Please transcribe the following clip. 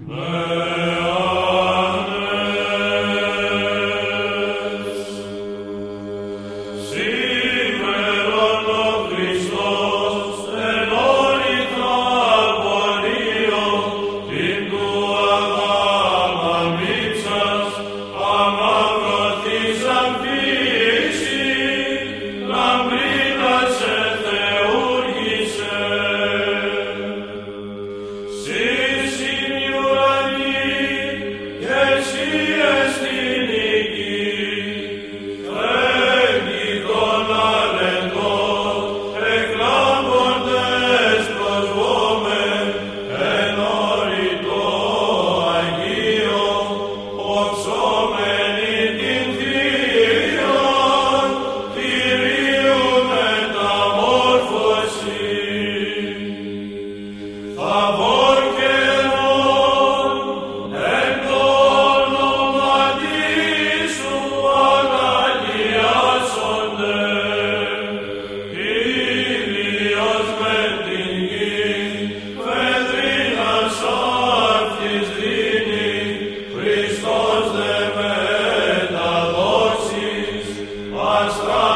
Learn Christ.